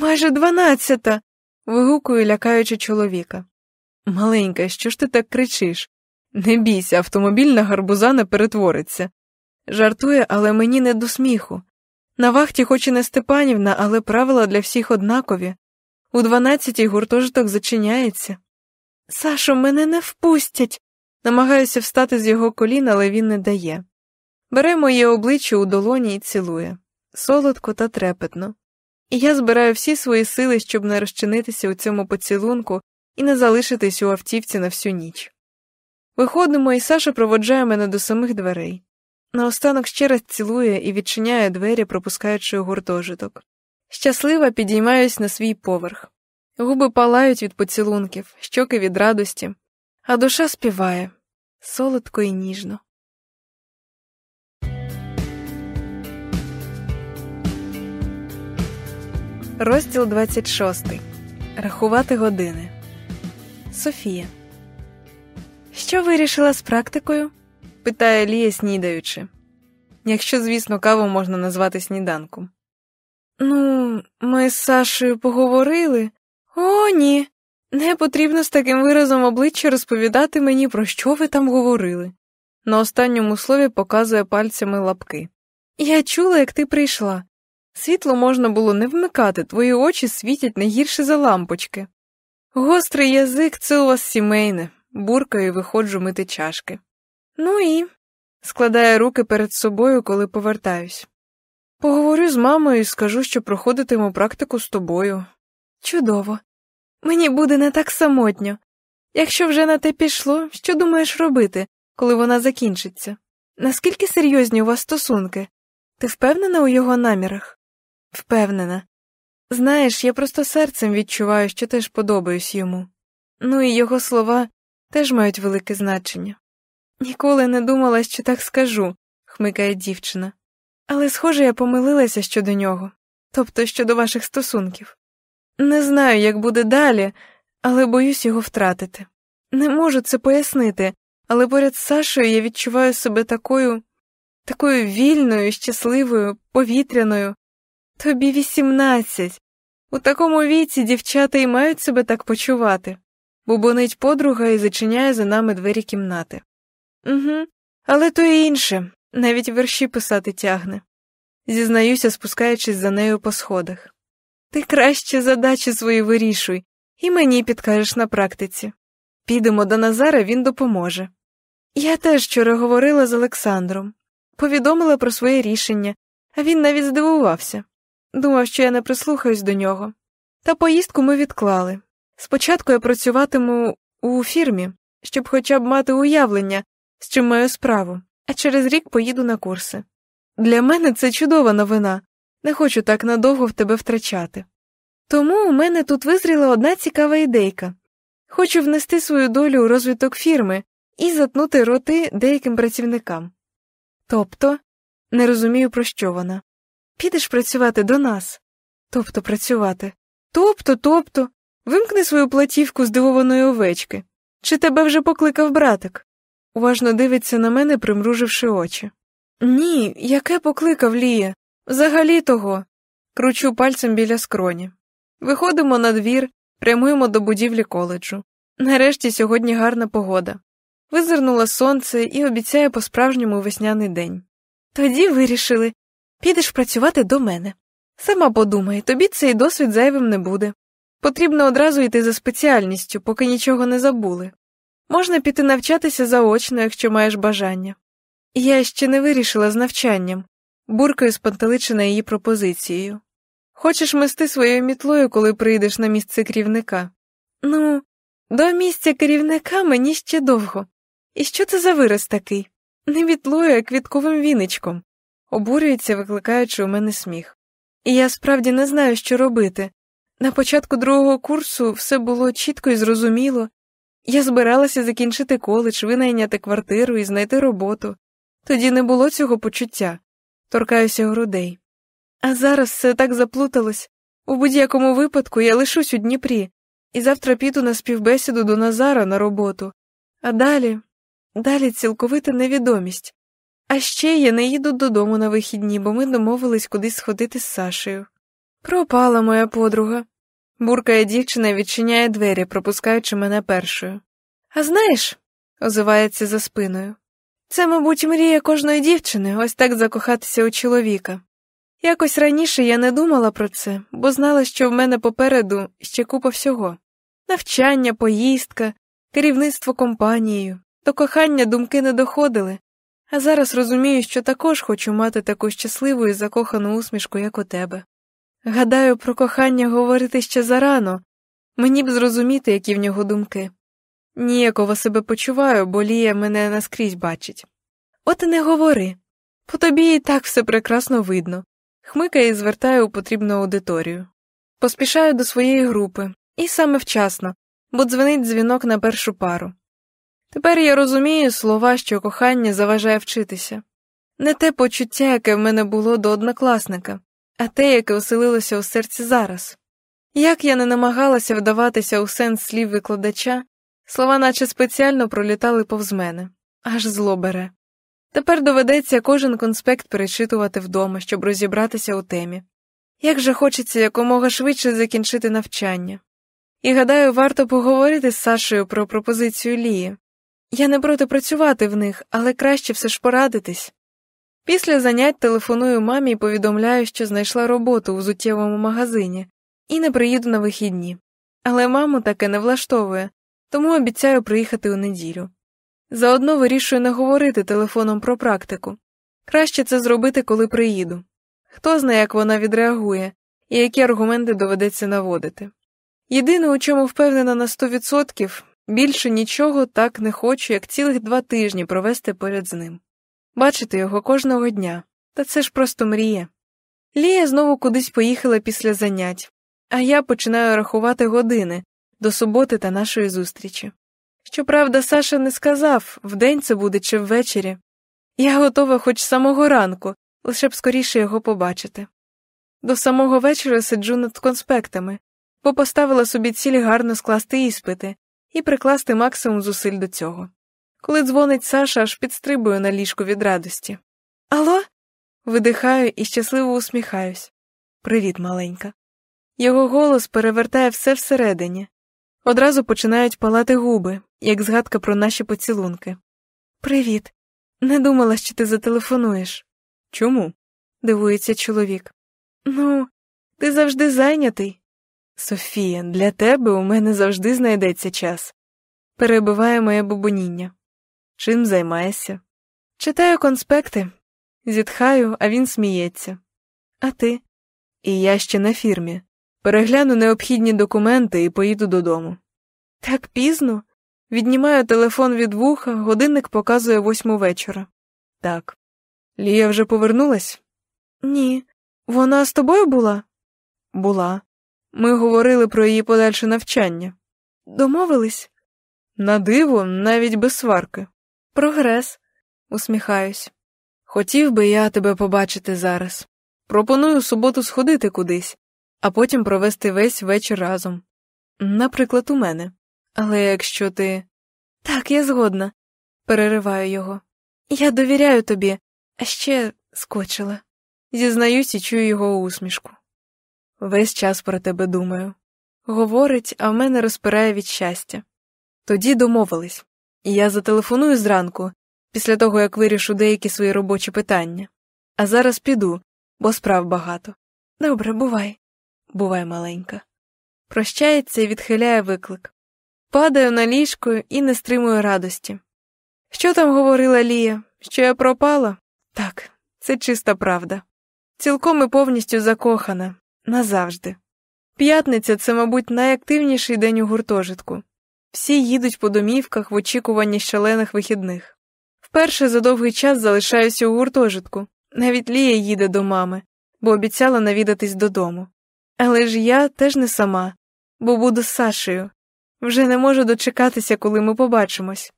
Майже дванадцята. вигукую, лякаючи чоловіка. Маленька, що ж ти так кричиш? Не бійся, автомобіль на гарбуза не перетвориться. Жартує, але мені не до сміху. На вахті, хоч і не Степанівна, але правила для всіх однакові. У дванадцятій гуртожиток зачиняється. Сашо, мене не впустять. Намагаюся встати з його колін, але він не дає. Бере моє обличчя у долоні і цілує солодко та трепетно. І я збираю всі свої сили, щоб не розчинитися у цьому поцілунку і не залишитись у автівці на всю ніч. Виходимо, і Саша проводжає мене до самих дверей. Наостанок ще раз цілує і відчиняє двері, пропускаючи гуртожиток. Щаслива підіймаюсь на свій поверх. Губи палають від поцілунків, щоки від радості, а душа співає солодко і ніжно. Розділ 26. Рахувати години. Софія. Що вирішила з практикою? питає Лія, снідаючи. Якщо, звісно, каву можна назвати сніданком. Ну, ми з Сашею поговорили. О, ні. Не потрібно з таким виразом обличчя розповідати мені, про що ви там говорили. На останньому слові показує пальцями лапки. Я чула, як ти прийшла. Світло можна було не вмикати, твої очі світять не гірше за лампочки. Гострий язик це у вас сімейне, буркаю і виходжу мити чашки. Ну і складає руки перед собою, коли повертаюсь. Поговорю з мамою і скажу, що проходитиму практику з тобою. Чудово. Мені буде не так самотньо. Якщо вже на те пішло, що думаєш робити, коли вона закінчиться? Наскільки серйозні у вас стосунки? Ти впевнена у його намірах? Впевнена. Знаєш, я просто серцем відчуваю, що теж подобаюсь йому. Ну і його слова теж мають велике значення. Ніколи не думала, що так скажу, хмикає дівчина. Але, схоже, я помилилася щодо нього, тобто щодо ваших стосунків. Не знаю, як буде далі, але боюсь його втратити. Не можу це пояснити, але поряд з Сашою я відчуваю себе такою, такою вільною, щасливою, повітряною. Тобі вісімнадцять. У такому віці дівчата й мають себе так почувати, бубонить подруга і зачиняє за нами двері кімнати. Угу, але то й інше, навіть верші писати тягне. Зізнаюся, спускаючись за нею по сходах. Ти краще задачі свої вирішуй, і мені підкажеш на практиці. Підемо до Назара, він допоможе. Я теж вчора говорила з Олександром, повідомила про своє рішення, а він навіть здивувався. Думав, що я не прислухаюсь до нього. Та поїздку ми відклали. Спочатку я працюватиму у фірмі, щоб хоча б мати уявлення, з чим маю справу, а через рік поїду на курси. Для мене це чудова новина, не хочу так надовго в тебе втрачати. Тому у мене тут визріла одна цікава ідейка хочу внести свою долю у розвиток фірми і затнути роти деяким працівникам. Тобто, не розумію, про що вона. Підеш працювати до нас. Тобто працювати. Тобто, тобто, вимкни свою платівку здивованої овечки. Чи тебе вже покликав братик? Уважно дивиться на мене, примруживши очі. Ні, яке покликав Лія? Взагалі того. Кручу пальцем біля скроні. Виходимо на двір, прямуємо до будівлі коледжу. Нарешті сьогодні гарна погода. Визирнуло сонце і обіцяє по справжньому весняний день. Тоді вирішили підеш працювати до мене. Сама подумай, тобі цей досвід зайвим не буде. Потрібно одразу йти за спеціальністю, поки нічого не забули. Можна піти навчатися заочно, якщо маєш бажання. Я ще не вирішила з навчанням, буркою спантеличена її пропозицією. Хочеш мести своєю мітлою, коли прийдеш на місце керівника? Ну, до місця керівника мені ще довго. І що це за вираз такий? Не мітлою, а квітковим віничком, обурюється, викликаючи у мене сміх. І я справді не знаю, що робити. На початку другого курсу все було чітко і зрозуміло. Я збиралася закінчити коледж, винайняти квартиру і знайти роботу. Тоді не було цього почуття, торкаюся грудей. А зараз все так заплуталось. У будь-якому випадку я лишусь у Дніпрі, і завтра піду на співбесіду до Назара на роботу. А далі, далі цілковита невідомість. А ще я не їду додому на вихідні, бо ми домовились кудись сходити з Сашею. Пропала моя подруга. Буркає дівчина відчиняє двері, пропускаючи мене першою. А знаєш, озивається за спиною. Це, мабуть, мрія кожної дівчини ось так закохатися у чоловіка. Якось раніше я не думала про це, бо знала, що в мене попереду ще купа всього навчання, поїздка, керівництво компанією, до кохання думки не доходили, а зараз розумію, що також хочу мати таку щасливу і закохану усмішку, як у тебе. Гадаю, про кохання говорити ще зарано, мені б зрозуміти, які в нього думки. Ніяково себе почуваю, бо Лія мене наскрізь бачить. От і не говори. По тобі і так все прекрасно видно. Хмикає і звертає у потрібну аудиторію. Поспішаю до своєї групи, і саме вчасно, бо дзвонить дзвінок на першу пару. Тепер я розумію слова, що кохання заважає вчитися. Не те почуття, яке в мене було до однокласника, а те, яке оселилося у серці зараз. Як я не намагалася вдаватися у сенс слів викладача, слова наче спеціально пролітали повз мене, аж зло бере. Тепер доведеться кожен конспект перечитувати вдома, щоб розібратися у темі. Як же хочеться якомога швидше закінчити навчання. І гадаю, варто поговорити з Сашею про пропозицію Лії. Я не проти працювати в них, але краще все ж порадитись. Після занять телефоную мамі і повідомляю, що знайшла роботу у взуттєвому магазині, і не приїду на вихідні. Але маму таке не влаштовує, тому обіцяю приїхати у неділю. Заодно вирішую не говорити телефоном про практику. Краще це зробити, коли приїду. Хто знає, як вона відреагує і які аргументи доведеться наводити. Єдине, у чому впевнена на 100%, більше нічого так не хочу, як цілих два тижні провести поряд з ним. Бачити його кожного дня, та це ж просто мрія. Лія знову кудись поїхала після занять, а я починаю рахувати години до суботи та нашої зустрічі. Щоправда, Саша не сказав, вдень це буде чи ввечері. Я готова хоч з самого ранку, лише б скоріше його побачити. До самого вечора сиджу над конспектами, бо поставила собі ціль гарно скласти іспити і прикласти максимум зусиль до цього. Коли дзвонить Саша, аж підстрибую на ліжку від радості. Алло? Видихаю і щасливо усміхаюсь. Привіт, маленька. Його голос перевертає все всередині. Одразу починають палати губи, як згадка про наші поцілунки. Привіт. Не думала, що ти зателефонуєш. Чому? дивується чоловік. Ну, ти завжди зайнятий. Софія, для тебе у мене завжди знайдеться час. Перебиває моє бубоніння. Чим займаєшся? Читаю конспекти, зітхаю, а він сміється. А ти? І я ще на фірмі. Перегляну необхідні документи і поїду додому. Так пізно. Віднімаю телефон від вуха, годинник показує восьму вечора. Так. Лія вже повернулась? Ні. Вона з тобою була? Була. Ми говорили про її подальше навчання. Домовились? На диво, навіть без сварки. Прогрес, усміхаюсь. Хотів би я тебе побачити зараз. Пропоную суботу сходити кудись, а потім провести весь вечір разом. Наприклад, у мене. Але якщо ти. Так, я згодна, перериваю його. Я довіряю тобі, а ще скочила. Зізнаюсь і чую його усмішку. Весь час про тебе думаю. Говорить, а в мене розпирає від щастя. Тоді домовились, і я зателефоную зранку, після того як вирішу деякі свої робочі питання. А зараз піду, бо справ багато. Добре, бувай. Бувай маленька. Прощається і відхиляє виклик. Падаю на ліжко і не стримую радості. Що там говорила Лія? Що я пропала? Так, це чиста правда. Цілком і повністю закохана назавжди. П'ятниця це, мабуть, найактивніший день у гуртожитку. Всі їдуть по домівках в очікуванні шалених вихідних. Вперше за довгий час залишаюся у гуртожитку. Навіть Лія їде до мами, бо обіцяла навідатись додому. Але ж я теж не сама, бо буду з Сашею. Вже не можу дочекатися, коли ми побачимось.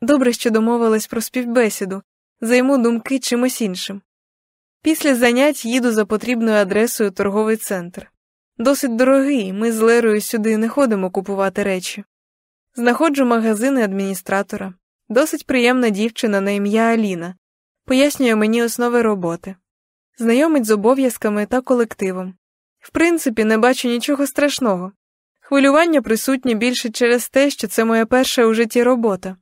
Добре, що домовилась про співбесіду, займу думки чимось іншим. Після занять їду за потрібною адресою торговий центр. Досить дорогий, ми з Лерою сюди не ходимо купувати речі. Знаходжу магазини адміністратора. Досить приємна дівчина на ім'я Аліна, пояснює мені основи роботи, знайомить з обов'язками та колективом. В принципі, не бачу нічого страшного. Хвилювання присутнє більше через те, що це моя перша у житті робота.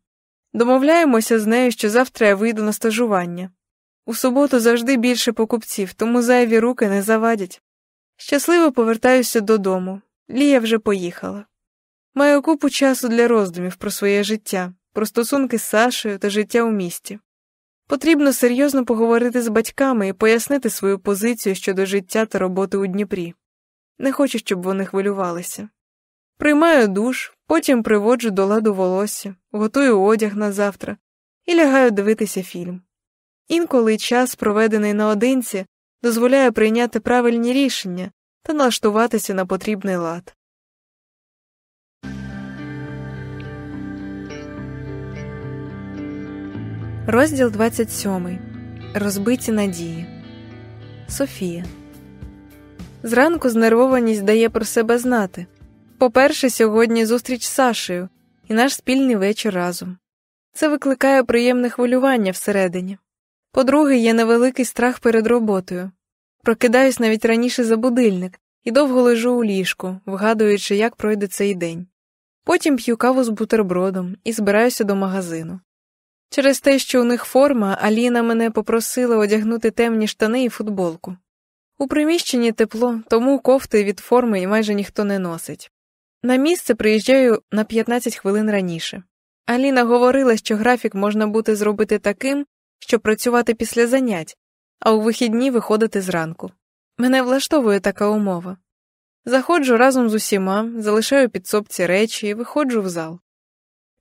Домовляємося з нею, що завтра я вийду на стажування. У суботу завжди більше покупців, тому зайві руки не завадять. Щасливо повертаюся додому. Лія вже поїхала. Маю купу часу для роздумів про своє життя, про стосунки з Сашею та життя у місті. Потрібно серйозно поговорити з батьками і пояснити свою позицію щодо життя та роботи у Дніпрі. Не хочу, щоб вони хвилювалися. Приймаю душ, потім приводжу до ладу волосся, готую одяг на завтра і лягаю дивитися фільм. Інколи час, проведений наодинці, дозволяє прийняти правильні рішення та налаштуватися на потрібний лад. Розділ 27. Розбиті надії. Софія. Зранку знервованість дає про себе знати. По-перше, сьогодні зустріч з Сашею і наш спільний вечір разом. Це викликає приємне хвилювання всередині. По-друге, є невеликий страх перед роботою. Прокидаюсь навіть раніше за будильник і довго лежу у ліжку, вгадуючи, як пройде цей день. Потім п'ю каву з бутербродом і збираюся до магазину. Через те, що у них форма, Аліна мене попросила одягнути темні штани і футболку. У приміщенні тепло, тому кофти від форми майже ніхто не носить. На місце приїжджаю на 15 хвилин раніше. Аліна говорила, що графік можна буде зробити таким, щоб працювати після занять, а у вихідні виходити зранку. Мене влаштовує така умова. Заходжу разом з усіма, залишаю підсобці речі і виходжу в зал.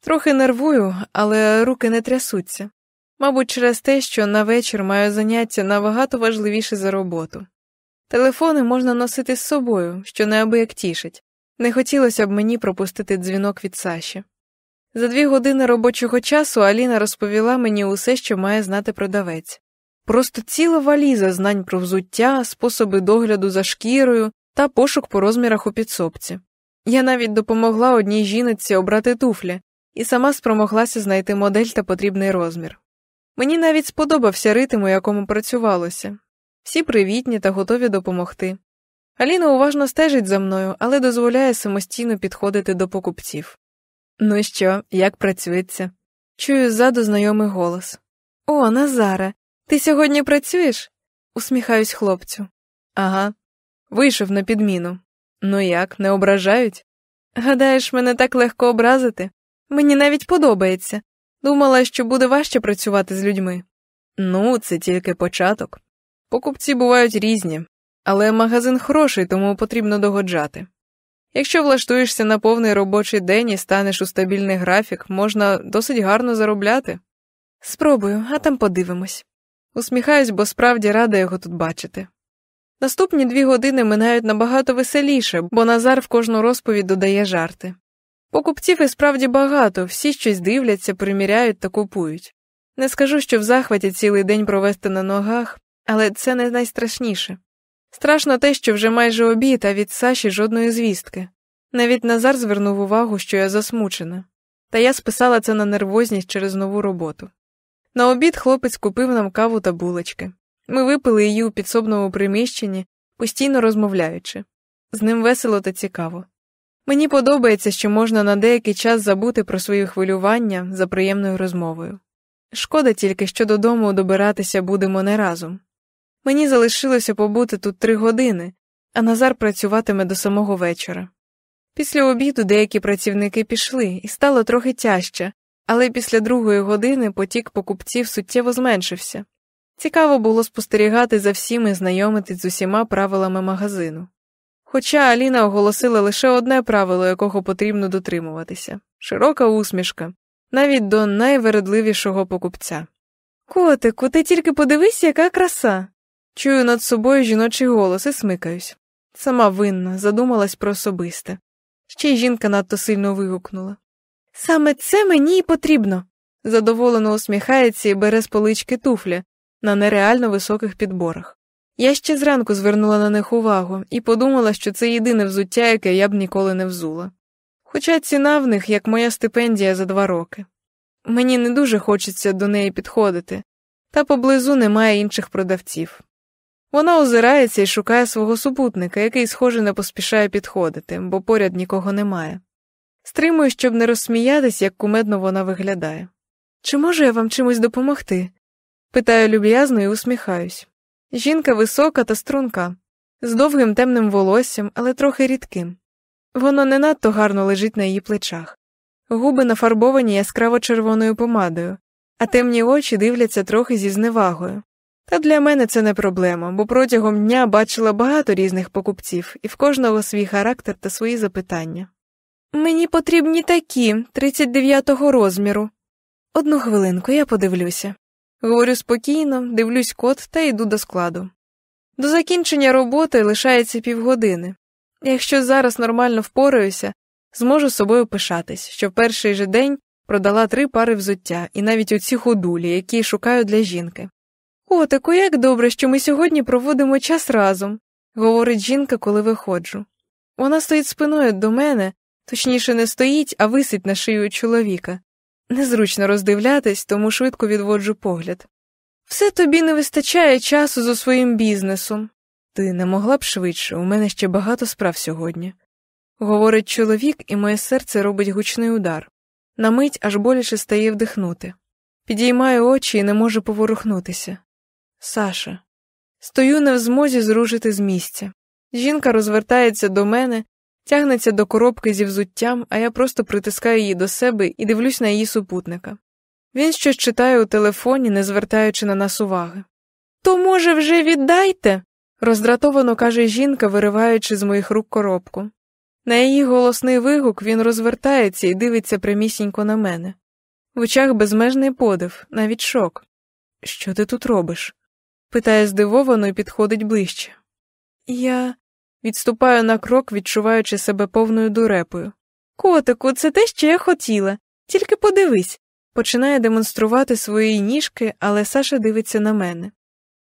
Трохи нервую, але руки не трясуться. Мабуть, через те, що на вечір маю заняття набагато важливіше за роботу. Телефони можна носити з собою, що неабияк тішить. Не хотілося б мені пропустити дзвінок від Саші. За дві години робочого часу Аліна розповіла мені усе, що має знати продавець. Просто ціла валіза знань про взуття, способи догляду за шкірою та пошук по розмірах у підсобці. Я навіть допомогла одній жіноці обрати туфлі і сама спромоглася знайти модель та потрібний розмір. Мені навіть сподобався ритм, у якому працювалося. Всі привітні та готові допомогти. Аліна уважно стежить за мною, але дозволяє самостійно підходити до покупців. Ну що, як працюється? Чую ззаду знайомий голос. О, Назаре, ти сьогодні працюєш? усміхаюсь хлопцю. Ага. Вийшов на підміну. Ну як, не ображають? Гадаєш, мене так легко образити? Мені навіть подобається. Думала, що буде важче працювати з людьми. Ну, це тільки початок. Покупці бувають різні, але магазин хороший, тому потрібно догоджати. Якщо влаштуєшся на повний робочий день і станеш у стабільний графік, можна досить гарно заробляти. Спробую, а там подивимось. Усміхаюсь, бо справді рада його тут бачити. Наступні дві години минають набагато веселіше, бо Назар в кожну розповідь додає жарти. Покупців і справді багато, всі щось дивляться, приміряють та купують. Не скажу, що в захваті цілий день провести на ногах, але це не найстрашніше. Страшно те, що вже майже обід, а від Саші жодної звістки. Навіть Назар звернув увагу, що я засмучена, та я списала це на нервозність через нову роботу. На обід хлопець купив нам каву та булочки. Ми випили її у підсобному приміщенні, постійно розмовляючи. З ним весело та цікаво. Мені подобається, що можна на деякий час забути про свої хвилювання за приємною розмовою. Шкода тільки, що додому добиратися будемо не разом. Мені залишилося побути тут три години, а Назар працюватиме до самого вечора. Після обіду деякі працівники пішли, і стало трохи тяжче, але після другої години потік покупців суттєво зменшився. Цікаво було спостерігати за всім і знайомитись з усіма правилами магазину. Хоча Аліна оголосила лише одне правило, якого потрібно дотримуватися широка усмішка, навіть до найвередливішого покупця. Котику, ти тільки подивись, яка краса. Чую над собою жіночий голос і смикаюсь. Сама винна, задумалась про особисте. Ще й жінка надто сильно вигукнула. Саме це мені й потрібно. Задоволено усміхається і бере з полички туфлі на нереально високих підборах. Я ще зранку звернула на них увагу і подумала, що це єдине взуття, яке я б ніколи не взула. Хоча ціна в них, як моя стипендія за два роки. Мені не дуже хочеться до неї підходити, та поблизу немає інших продавців. Вона озирається і шукає свого супутника, який, схоже, не поспішає підходити, бо поряд нікого немає. Стримую, щоб не розсміятись, як кумедно вона виглядає. Чи можу я вам чимось допомогти? Питаю люб'язно і усміхаюсь. Жінка висока та струнка, з довгим темним волоссям, але трохи рідким. Воно не надто гарно лежить на її плечах. Губи нафарбовані яскраво червоною помадою, а темні очі дивляться трохи зі зневагою. Та для мене це не проблема, бо протягом дня бачила багато різних покупців, і в кожного свій характер та свої запитання. Мені потрібні такі, 39-го розміру. Одну хвилинку, я подивлюся. Говорю спокійно, дивлюсь код та йду до складу. До закінчення роботи лишається півгодини. Якщо зараз нормально впораюся, зможу собою пишатись, що в перший же день продала три пари взуття і навіть оці ходулі, які шукаю для жінки. Котику, як добре, що ми сьогодні проводимо час разом, говорить жінка, коли виходжу. Вона стоїть спиною до мене, точніше, не стоїть, а висить на шию чоловіка. Незручно роздивлятись, тому швидко відводжу погляд. Все тобі не вистачає часу за своїм бізнесом. Ти не могла б швидше, у мене ще багато справ сьогодні. Говорить чоловік, і моє серце робить гучний удар. На мить аж боляче стає вдихнути. Підіймаю очі і не можу поворухнутися. Саша. Стою не в змозі зрушити з місця. Жінка розвертається до мене, тягнеться до коробки зі взуттям, а я просто притискаю її до себе і дивлюсь на її супутника. Він щось читає у телефоні, не звертаючи на нас уваги. То, може, вже віддайте? роздратовано каже жінка, вириваючи з моїх рук коробку. На її голосний вигук він розвертається і дивиться прямісінько на мене. В очах безмежний подив, навіть шок. Що ти тут робиш? Питає здивовано і підходить ближче. Я відступаю на крок, відчуваючи себе повною дурепою. Котику, це те, що я хотіла, тільки подивись. Починає демонструвати свої ніжки, але Саша дивиться на мене.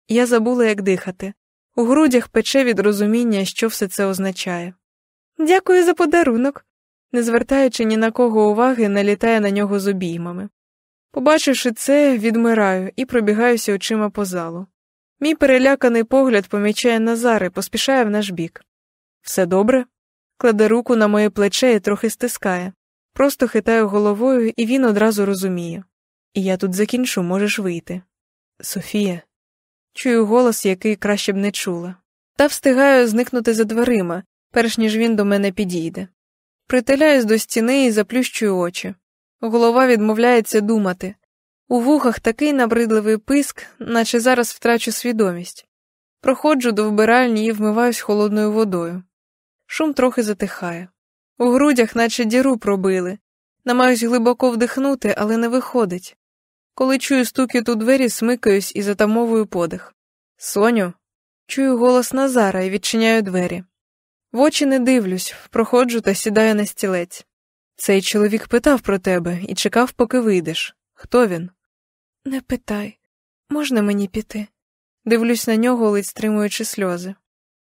Я забула, як дихати. У грудях пече від розуміння, що все це означає. Дякую за подарунок, не звертаючи ні на кого уваги, налітає на нього з обіймами. Побачивши це, відмираю і пробігаюся очима по залу. Мій переляканий погляд помічає Назар і поспішає в наш бік. Все добре? Кладе руку на моє плече і трохи стискає. Просто хитаю головою, і він одразу розуміє. І я тут закінчу, можеш вийти. Софія. Чую голос, який краще б не чула. Та встигаю зникнути за дверима, перш ніж він до мене підійде. Притиляюсь до стіни і заплющую очі. Голова відмовляється думати. У вухах такий набридливий писк, наче зараз втрачу свідомість. Проходжу до вбиральні і вмиваюсь холодною водою. Шум трохи затихає. У грудях, наче діру пробили. Намагаюсь глибоко вдихнути, але не виходить. Коли чую стукіт у двері, смикаюсь і затамовую подих. Соню, чую голос Назара і відчиняю двері. В очі не дивлюсь, проходжу та сідаю на стілець. Цей чоловік питав про тебе і чекав, поки вийдеш. Хто він? Не питай, можна мені піти? Дивлюсь на нього, ледь стримуючи сльози.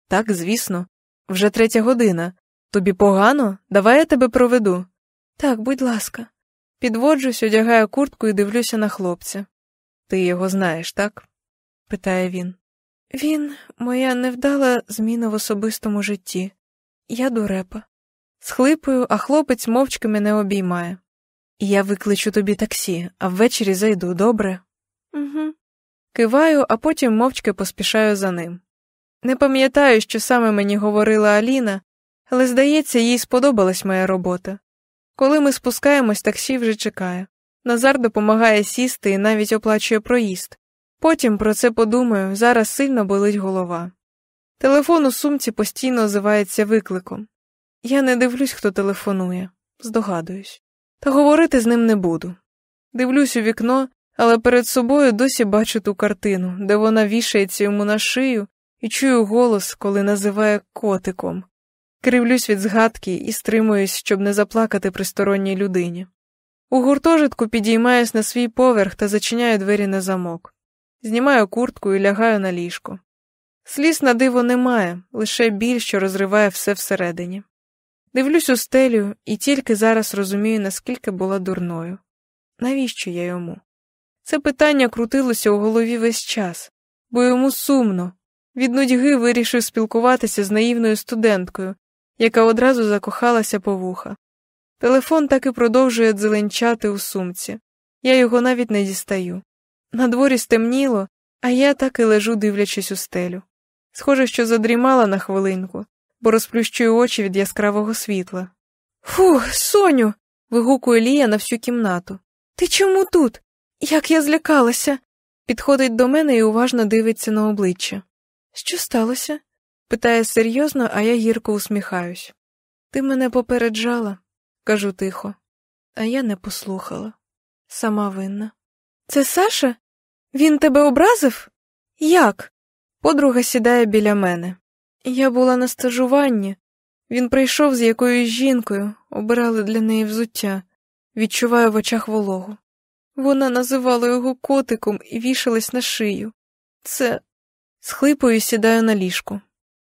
Так, звісно, вже третя година. Тобі погано? Давай я тебе проведу. Так, будь ласка. Підводжусь, одягаю куртку і дивлюся на хлопця. Ти його знаєш, так? питає він. Він моя невдала зміна в особистому житті. Я дурепа. Схлипую, а хлопець мовчки мене обіймає. Я викличу тобі таксі, а ввечері зайду, добре? Угу. Киваю, а потім мовчки поспішаю за ним. Не пам'ятаю, що саме мені говорила Аліна, але, здається, їй сподобалась моя робота. Коли ми спускаємось, таксі вже чекає. Назар допомагає сісти і навіть оплачує проїзд. Потім про це подумаю, зараз сильно болить голова. Телефон у сумці постійно озивається викликом. Я не дивлюсь, хто телефонує, здогадуюсь. Та говорити з ним не буду. Дивлюсь у вікно, але перед собою досі бачу ту картину, де вона вішається йому на шию і чую голос, коли називає котиком. Кривлюсь від згадки і стримуюсь, щоб не заплакати при сторонній людині. У гуртожитку підіймаюсь на свій поверх та зачиняю двері на замок. Знімаю куртку і лягаю на ліжко. Сліз на диво немає, лише біль, що розриває все всередині. Дивлюсь у стелю і тільки зараз розумію, наскільки була дурною. Навіщо я йому? Це питання крутилося у голові весь час, бо йому сумно. Від нудьги вирішив спілкуватися з наївною студенткою, яка одразу закохалася по вуха. Телефон так і продовжує дзеленчати у сумці. Я його навіть не дістаю. На дворі стемніло, а я так і лежу, дивлячись у стелю. Схоже, що задрімала на хвилинку, бо розплющую очі від яскравого світла. Фух, Соню. вигукує Лія на всю кімнату. Ти чому тут? Як я злякалася? Підходить до мене і уважно дивиться на обличчя. Що сталося? питає серйозно, а я гірко усміхаюсь. Ти мене попереджала, кажу тихо, а я не послухала. Сама винна. Це Саша? Він тебе образив? Як? Подруга сідає біля мене. Я була на стажуванні. Він прийшов з якоюсь жінкою, обирали для неї взуття, відчуваю в очах вологу. Вона називала його котиком і вішалась на шию. Це. Схлипую сідаю на ліжку.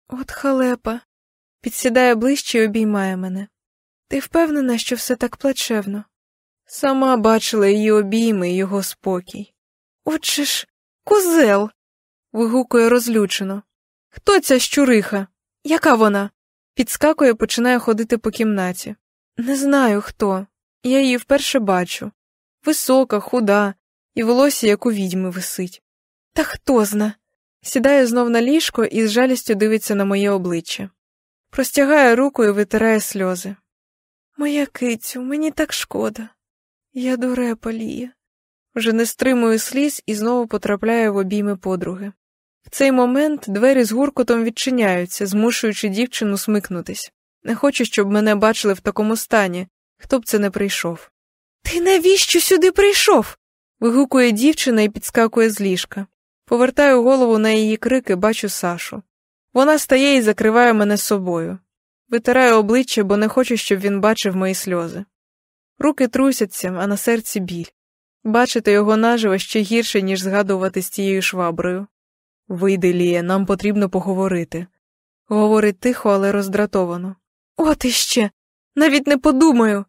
От халепа. Підсідає ближче і обіймає мене. Ти впевнена, що все так плачевно? Сама бачила її обійми і його спокій. Отже ж, козел. вигукує розлючено. Хто ця щуриха? Яка вона? Підскакує, починає ходити по кімнаті. Не знаю хто. Я її вперше бачу. Висока, худа, і волосся, як у відьми, висить. Та хто зна? Сідає знов на ліжко і з жалістю дивиться на моє обличчя. Простягає руку і витирає сльози. Моя кицю, мені так шкода. Я дурепа, Лія. Вже не стримую сліз і знову потрапляю в обійми подруги. В цей момент двері з гуркотом відчиняються, змушуючи дівчину смикнутись. Не хочу, щоб мене бачили в такому стані, хто б це не прийшов. Ти навіщо сюди прийшов? вигукує дівчина і підскакує з ліжка. Повертаю голову на її крики, бачу Сашу. Вона стає і закриває мене собою. Витираю обличчя, бо не хочу, щоб він бачив мої сльози. Руки трусяться, а на серці біль. Бачити його наживо ще гірше, ніж згадувати з тією шваброю. Вийди, Лія, нам потрібно поговорити. Говорить тихо, але роздратовано. От іще. Навіть не подумаю.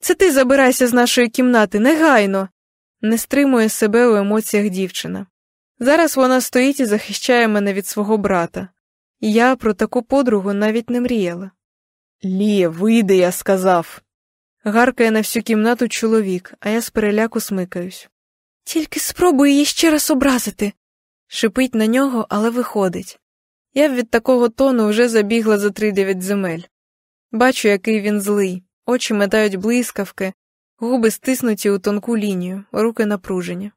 Це ти забирайся з нашої кімнати, негайно. Не стримує себе у емоціях дівчина. Зараз вона стоїть і захищає мене від свого брата. Я про таку подругу навіть не мріяла. Лія, вийди, я сказав. Гаркає на всю кімнату чоловік, а я з переляку смикаюсь. Тільки спробуй її ще раз образити. Шипить на нього, але виходить. Я від такого тону вже забігла за тридев'ять земель. Бачу, який він злий, очі метають блискавки, губи стиснуті у тонку лінію, руки напружені.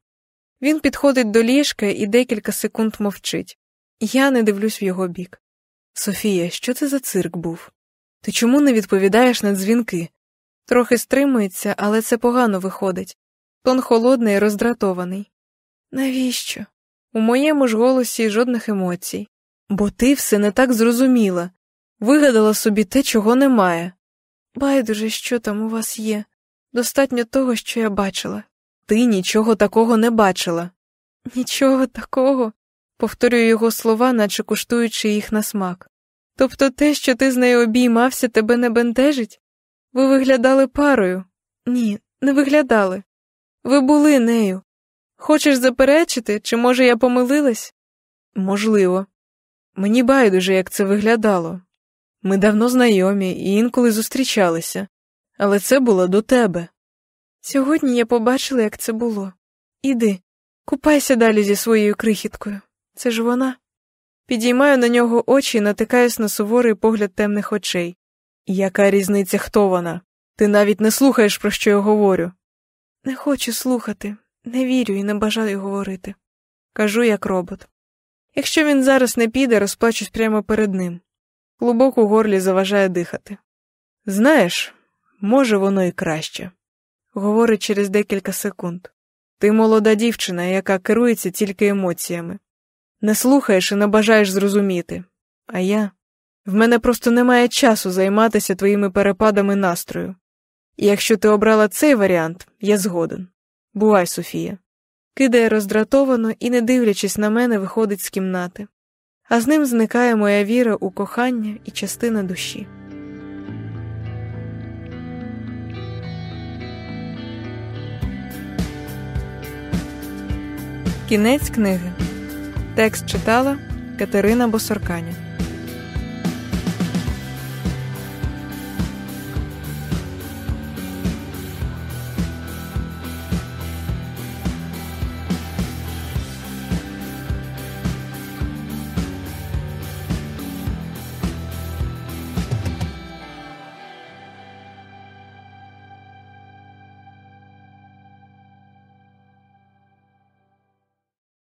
Він підходить до ліжка і декілька секунд мовчить. Я не дивлюсь в його бік. Софія, що це за цирк був? Ти чому не відповідаєш на дзвінки? Трохи стримується, але це погано виходить. Тон холодний роздратований. Навіщо? У моєму ж голосі жодних емоцій. Бо ти все не так зрозуміла, вигадала собі те, чого немає. Байдуже, що там у вас є. Достатньо того, що я бачила. Ти нічого такого не бачила. Нічого такого. Повторюю його слова, наче куштуючи їх на смак. Тобто те, що ти з нею обіймався, тебе не бентежить? Ви виглядали парою? Ні, не виглядали. Ви були нею. Хочеш заперечити, чи, може, я помилилась? Можливо. Мені байдуже, як це виглядало. Ми давно знайомі і інколи зустрічалися, але це було до тебе. Сьогодні я побачила, як це було. Іди, купайся далі зі своєю крихіткою. Це ж вона. Підіймаю на нього очі і натикаюсь на суворий погляд темних очей. Яка різниця, хто вона? Ти навіть не слухаєш, про що я говорю. Не хочу слухати, не вірю і не бажаю говорити. Кажу, як робот. Якщо він зараз не піде, розплачусь прямо перед ним. Клубок у горлі заважає дихати. Знаєш, може, воно і краще, говорить через декілька секунд. Ти молода дівчина, яка керується тільки емоціями. Не слухаєш і не бажаєш зрозуміти. А я. В мене просто немає часу займатися твоїми перепадами настрою. І якщо ти обрала цей варіант, я згоден. Бувай, Софія. Кидає роздратовано і, не дивлячись на мене, виходить з кімнати, а з ним зникає моя віра у кохання і частина душі. Кінець книги. Текст читала Катерина Босорканя